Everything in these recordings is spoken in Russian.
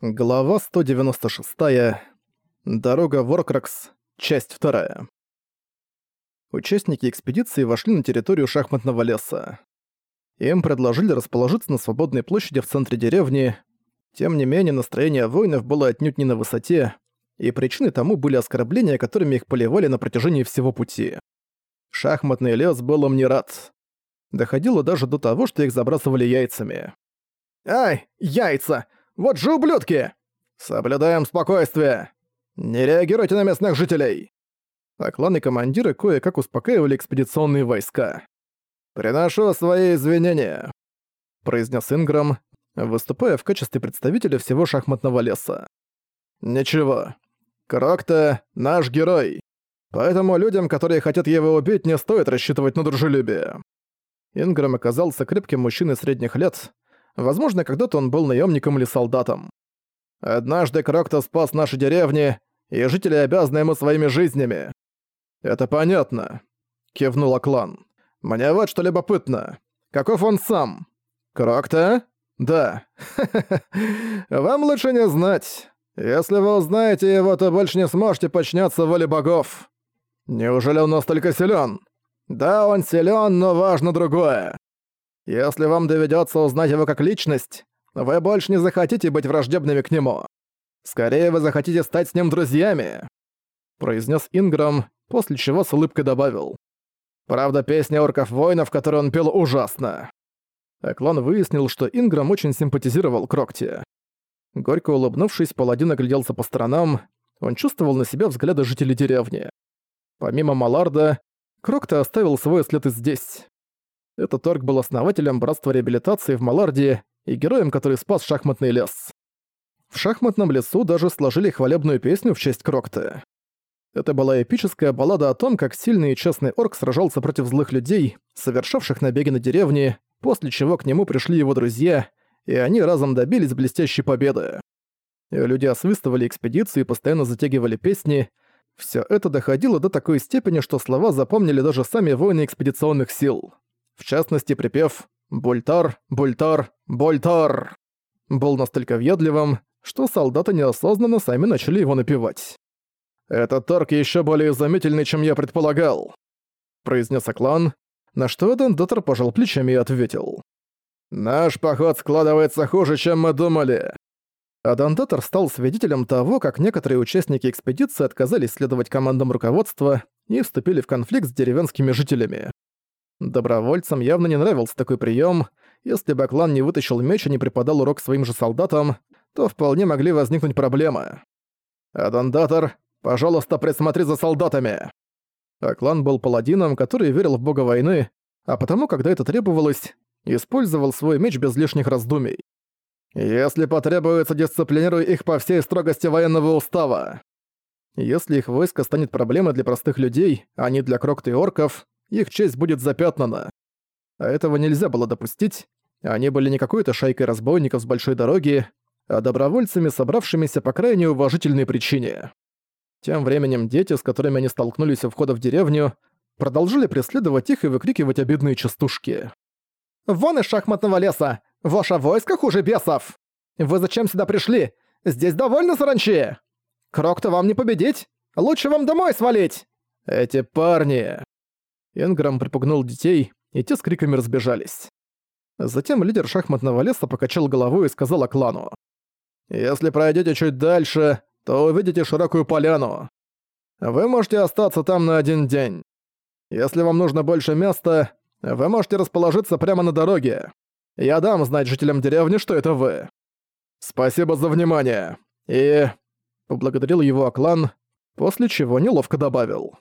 Глава 196. Дорога в Оркракс. Часть 2. Участники экспедиции вошли на территорию шахматного леса. Им предложили расположиться на свободной площади в центре деревни. Тем не менее, настроение воинов было отнюдь не на высоте, и причиной тому были оскорбления, которыми их поливали на протяжении всего пути. Шахматный лес был им не рад. Доходило даже до того, что их забрасывали яйцами. «Ай, яйца! Вот же ублюдки! Соблюдаем спокойствие! Не реагируйте на местных жителей!» А кланы командиры кое-как успокаивали экспедиционные войска. «Приношу свои извинения», — произнес Инграм, выступая в качестве представителя всего шахматного леса. «Ничего. Крокта — наш герой. Поэтому людям, которые хотят его убить, не стоит рассчитывать на дружелюбие». Инграм оказался крепким мужчиной средних лет, Возможно, когда-то он был наемником или солдатом. Однажды Крокто спас наши деревни, и жители обязаны ему своими жизнями. Это понятно, кивнула клан. Мне вот что любопытно. Каков он сам? Крокто? Да. Вам лучше не знать. Если вы узнаете его, то больше не сможете подчиняться воле богов. Неужели он настолько силен? Да, он силен, но важно другое. Если вам доведётся узнать его как личность, вы больше не захотите быть враждебными к нему. Скорее вы захотите стать с ним друзьями», — произнес Инграм, после чего с улыбкой добавил. «Правда, песня орков-воинов, которую он пел, ужасна». Эклон выяснил, что Инграм очень симпатизировал Крокте. Горько улыбнувшись, паладин огляделся по сторонам, он чувствовал на себя взгляды жителей деревни. Помимо Маларда, Крокта оставил свой след и здесь. Этот орк был основателем Братства Реабилитации в Маларде и героем, который спас шахматный лес. В шахматном лесу даже сложили хвалебную песню в честь Крокта. Это была эпическая баллада о том, как сильный и честный орк сражался против злых людей, совершавших набеги на деревни, после чего к нему пришли его друзья, и они разом добились блестящей победы. Люди освистывали экспедицию и постоянно затягивали песни. Все это доходило до такой степени, что слова запомнили даже сами воины экспедиционных сил. В частности, припев «Бультар, Бультар, Бультар» был настолько въедливым, что солдаты неосознанно сами начали его напевать. «Этот торг еще более заметительный, чем я предполагал», — произнес Аклан, на что Дондотер пожал плечами и ответил. «Наш поход складывается хуже, чем мы думали». Адандатор стал свидетелем того, как некоторые участники экспедиции отказались следовать командам руководства и вступили в конфликт с деревенскими жителями. Добровольцам явно не нравился такой прием. Если бы клан не вытащил меч и не преподал урок своим же солдатам, то вполне могли возникнуть проблемы. «Адандатор, пожалуйста, присмотри за солдатами!» Аклан был паладином, который верил в бога войны, а потому, когда это требовалось, использовал свой меч без лишних раздумий. «Если потребуется, дисциплинируй их по всей строгости военного устава. Если их войско станет проблемой для простых людей, а не для крокта и орков, их честь будет запятнана. А этого нельзя было допустить. Они были не какой-то шайкой разбойников с большой дороги, а добровольцами, собравшимися по крайне уважительной причине. Тем временем дети, с которыми они столкнулись у входа в деревню, продолжили преследовать их и выкрикивать обидные частушки. «Вон из шахматного леса! Ваше войско хуже бесов! Вы зачем сюда пришли? Здесь довольно саранчи! Крок-то вам не победить! Лучше вам домой свалить!» «Эти парни...» Энграм припугнул детей, и те с криками разбежались. Затем лидер шахматного леса покачал головой и сказал Аклану. «Если пройдете чуть дальше, то увидите широкую поляну. Вы можете остаться там на один день. Если вам нужно больше места, вы можете расположиться прямо на дороге. Я дам знать жителям деревни, что это вы. Спасибо за внимание. И...» Поблагодарил его Аклан, после чего неловко добавил.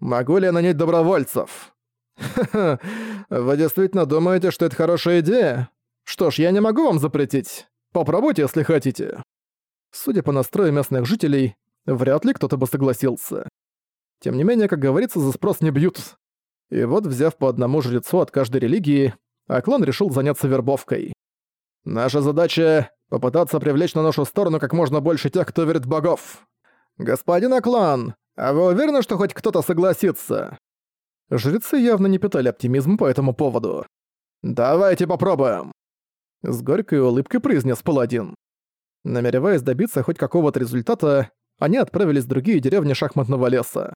Могу ли я нанять добровольцев? Ха-ха, вы действительно думаете, что это хорошая идея? Что ж, я не могу вам запретить. Попробуйте, если хотите. Судя по настрою местных жителей, вряд ли кто-то бы согласился. Тем не менее, как говорится, за спрос не бьют. И вот, взяв по одному жрецу от каждой религии, Аклан решил заняться вербовкой. Наша задача — попытаться привлечь на нашу сторону как можно больше тех, кто верит в богов. Господин Аклан, а вы уверены, что хоть кто-то согласится?» Жрецы явно не питали оптимизм по этому поводу. «Давайте попробуем!» С горькой улыбкой произнес паладин. Намереваясь добиться хоть какого-то результата, они отправились в другие деревни шахматного леса.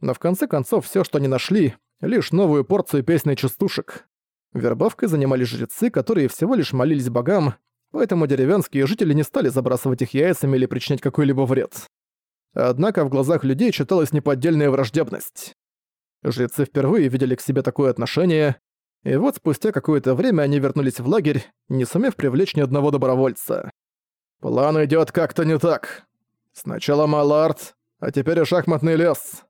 Но в конце концов все, что они нашли, лишь новую порцию песни частушек. Вербовкой занимались жрецы, которые всего лишь молились богам, поэтому деревенские жители не стали забрасывать их яйцами или причинять какой-либо вред. Однако в глазах людей читалась неподдельная враждебность. Жрецы впервые видели к себе такое отношение, и вот спустя какое-то время они вернулись в лагерь, не сумев привлечь ни одного добровольца. «План идёт как-то не так. Сначала Малард, а теперь и шахматный лес».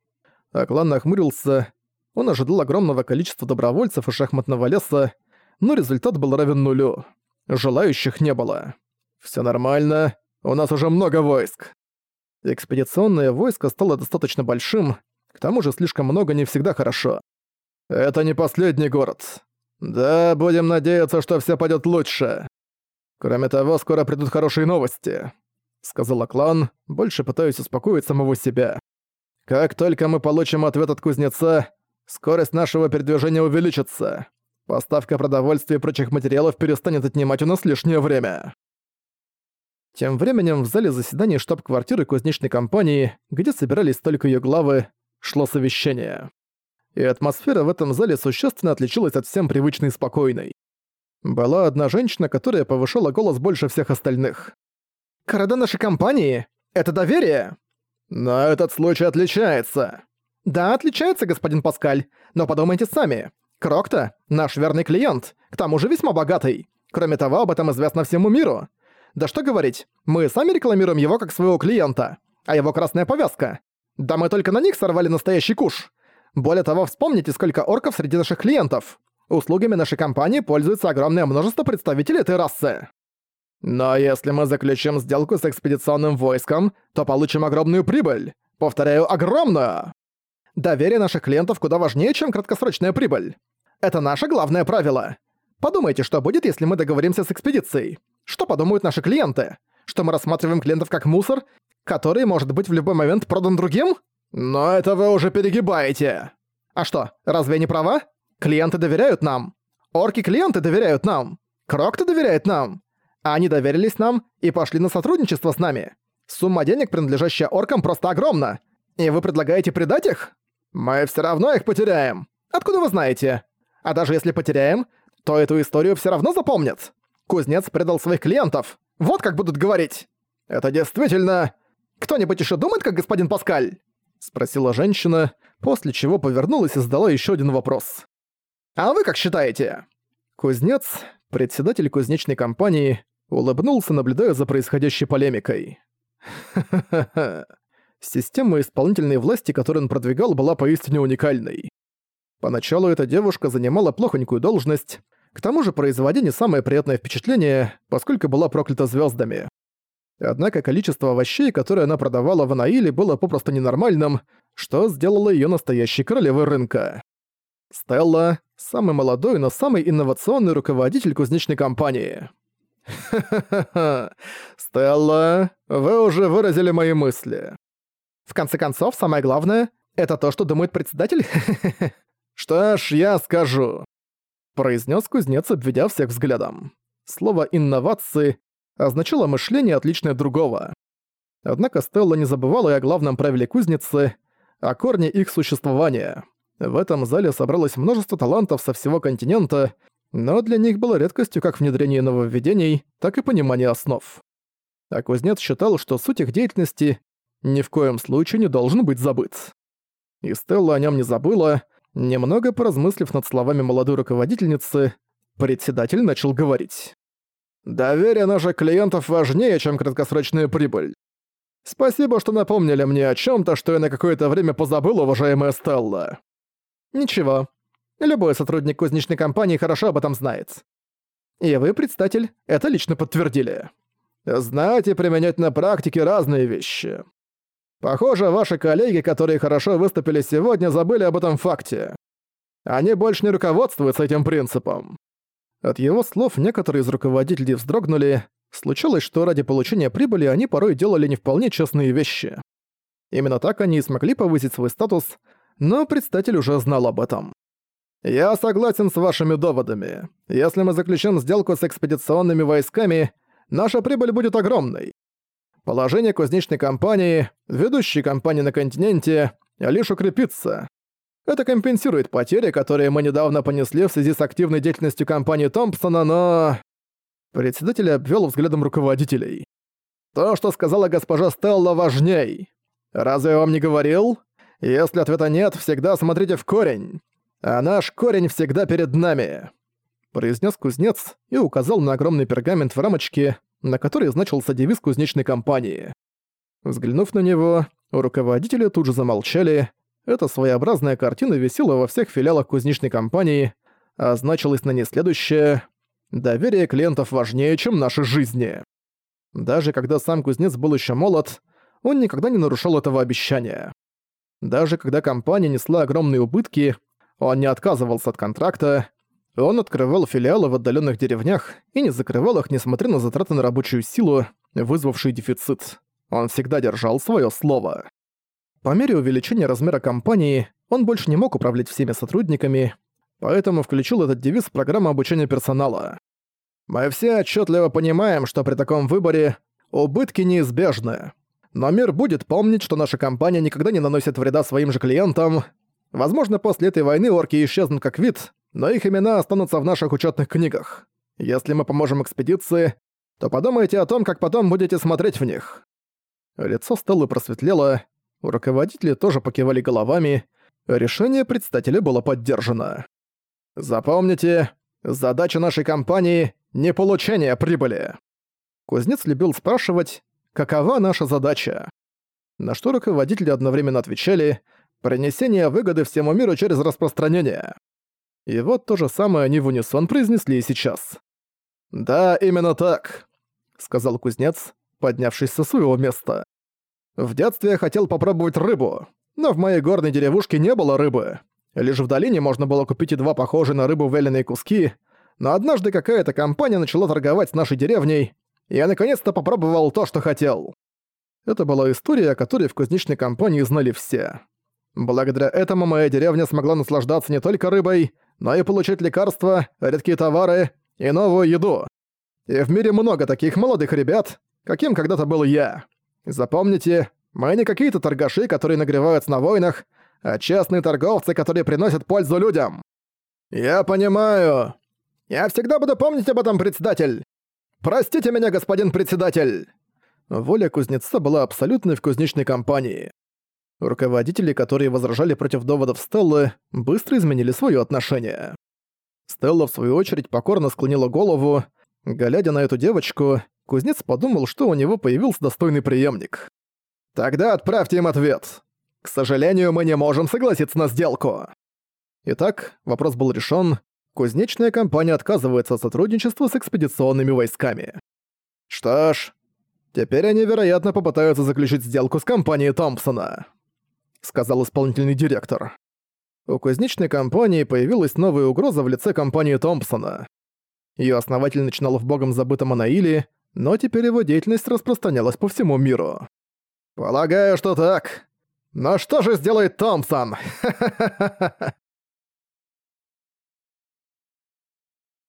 Аклан нахмурился. Он ожидал огромного количества добровольцев и шахматного леса, но результат был равен нулю. Желающих не было. «Всё нормально, у нас уже много войск». Экспедиционное войско стало достаточно большим, к тому же слишком много не всегда хорошо. «Это не последний город. Да, будем надеяться, что все пойдет лучше. Кроме того, скоро придут хорошие новости», — сказал клан, больше пытаясь успокоить самого себя. «Как только мы получим ответ от кузнеца, скорость нашего передвижения увеличится. Поставка продовольствия и прочих материалов перестанет отнимать у нас лишнее время». Тем временем в зале заседаний штаб-квартиры кузнечной компании, где собирались только ее главы, шло совещание. И атмосфера в этом зале существенно отличалась от всем привычной и спокойной. Была одна женщина, которая повышала голос больше всех остальных. «Города нашей компании — это доверие!» «Но этот случай отличается!» «Да, отличается, господин Паскаль, но подумайте сами. Крокта — наш верный клиент, к тому же весьма богатый. Кроме того, об этом известно всему миру. Да что говорить, мы сами рекламируем его как своего клиента. А его красная повязка. Да мы только на них сорвали настоящий куш. Более того, вспомните, сколько орков среди наших клиентов. Услугами нашей компании пользуется огромное множество представителей этой расы. Но если мы заключим сделку с экспедиционным войском, то получим огромную прибыль. Повторяю, огромную. Доверие наших клиентов куда важнее, чем краткосрочная прибыль. Это наше главное правило. Подумайте, что будет, если мы договоримся с экспедицией. Что подумают наши клиенты? Что мы рассматриваем клиентов как мусор, который может быть в любой момент продан другим? Но это вы уже перегибаете. А что, разве я не права? Клиенты доверяют нам. Орки-клиенты доверяют нам. Крокты доверяет нам. А они доверились нам и пошли на сотрудничество с нами. Сумма денег, принадлежащая оркам, просто огромна. И вы предлагаете предать их? Мы все равно их потеряем. Откуда вы знаете? А даже если потеряем, то эту историю все равно запомнят. Кузнец предал своих клиентов. Вот как будут говорить. Это действительно... Кто-нибудь еще думает, как господин Паскаль?» Спросила женщина, после чего повернулась и задала еще один вопрос. «А вы как считаете?» Кузнец, председатель кузнечной компании, улыбнулся, наблюдая за происходящей полемикой. «Ха-ха-ха. Система исполнительной власти, которую он продвигал, была поистине уникальной. Поначалу эта девушка занимала плохонькую должность, к тому же производя не самое приятное впечатление, поскольку была проклята звездами. Однако количество овощей, которые она продавала в Анаиле, было попросту ненормальным, что сделало ее настоящей королевой рынка. Стелла – самый молодой, но самый инновационный руководитель кузнечной компании. Ха-ха-ха, Стелла, вы уже выразили мои мысли. В конце концов, самое главное – это то, что думает председатель. Что ж, я скажу произнес кузнец, обведя всех взглядом. Слово «инновации» означало мышление, отличное от другого. Однако Стелла не забывала и о главном правиле кузницы, о корне их существования. В этом зале собралось множество талантов со всего континента, но для них было редкостью как внедрение нововведений, так и понимание основ. А кузнец считал, что суть их деятельности ни в коем случае не должен быть забыт. И Стелла о нем не забыла, Немного поразмыслив над словами молодой руководительницы, председатель начал говорить. «Доверие наших клиентов важнее, чем краткосрочная прибыль. Спасибо, что напомнили мне о чем то что я на какое-то время позабыл, уважаемая Стелла». «Ничего. Любой сотрудник кузнечной компании хорошо об этом знает. И вы, председатель, это лично подтвердили. Знать и применять на практике разные вещи. Похоже, ваши коллеги, которые хорошо выступили сегодня, забыли об этом факте. Они больше не руководствуются этим принципом». От его слов некоторые из руководителей вздрогнули. Случалось, что ради получения прибыли они порой делали не вполне честные вещи. Именно так они и смогли повысить свой статус, но представитель уже знал об этом. «Я согласен с вашими доводами. Если мы заключим сделку с экспедиционными войсками, наша прибыль будет огромной. Положение кузнечной компании, ведущей компании на континенте, лишь укрепится. Это компенсирует потери, которые мы недавно понесли в связи с активной деятельностью компании Томпсона, но... Председатель обвел взглядом руководителей. То, что сказала госпожа Стелла, важней. Разве я вам не говорил? Если ответа нет, всегда смотрите в корень. А наш корень всегда перед нами. Произнес кузнец и указал на огромный пергамент в рамочке, на которой значился девиз кузнечной компании. Взглянув на него, руководители тут же замолчали. Эта своеобразная картина висела во всех филиалах кузнечной компании, а значилось на ней следующее «Доверие клиентов важнее, чем наши жизни». Даже когда сам кузнец был еще молод, он никогда не нарушал этого обещания. Даже когда компания несла огромные убытки, он не отказывался от контракта, он открывал филиалы в отдаленных деревнях и не закрывал их, несмотря на затраты на рабочую силу, вызвавший дефицит. Он всегда держал свое слово. По мере увеличения размера компании, он больше не мог управлять всеми сотрудниками, поэтому включил этот девиз в программу обучения персонала. «Мы все отчетливо понимаем, что при таком выборе убытки неизбежны. Но мир будет помнить, что наша компания никогда не наносит вреда своим же клиентам. Возможно, после этой войны орки исчезнут как вид, но их имена останутся в наших учетных книгах. Если мы поможем экспедиции, то подумайте о том, как потом будете смотреть в них». Лицо Стеллы просветлело, руководители тоже покивали головами, решение предстателя было поддержано. «Запомните, задача нашей компании — не получение прибыли». Кузнец любил спрашивать, какова наша задача. На что руководители одновременно отвечали «принесение выгоды всему миру через распространение». И вот то же самое они в унисон произнесли и сейчас. «Да, именно так», — сказал кузнец, поднявшись со своего места. «В детстве я хотел попробовать рыбу, но в моей горной деревушке не было рыбы. Лишь в долине можно было купить и два похожие на рыбу вяленые куски, но однажды какая-то компания начала торговать с нашей деревней, и я наконец-то попробовал то, что хотел. Это была история, о которой в кузнечной компании знали все. Благодаря этому моя деревня смогла наслаждаться не только рыбой, но и получать лекарства, редкие товары и новую еду. И в мире много таких молодых ребят, каким когда-то был я. Запомните, мы не какие-то торгаши, которые нагреваются на войнах, а честные торговцы, которые приносят пользу людям. Я понимаю. Я всегда буду помнить об этом, председатель. «Простите меня, господин председатель!» Воля кузнеца была абсолютной в кузнечной компании. Руководители, которые возражали против доводов Стеллы, быстро изменили свое отношение. Стелла, в свою очередь, покорно склонила голову. Глядя на эту девочку, кузнец подумал, что у него появился достойный преемник. «Тогда отправьте им ответ. К сожалению, мы не можем согласиться на сделку». Итак, вопрос был решен, кузнечная компания отказывается от сотрудничества с экспедиционными войсками. Что ж, теперь они, вероятно, попытаются заключить сделку с компанией Томпсона, сказал исполнительный директор. У кузнечной компании появилась новая угроза в лице компании Томпсона. Ее основатель начинал в богом забытом Анаиле, но теперь его деятельность распространялась по всему миру. «Полагаю, что так. Но что же сделает Томпсон?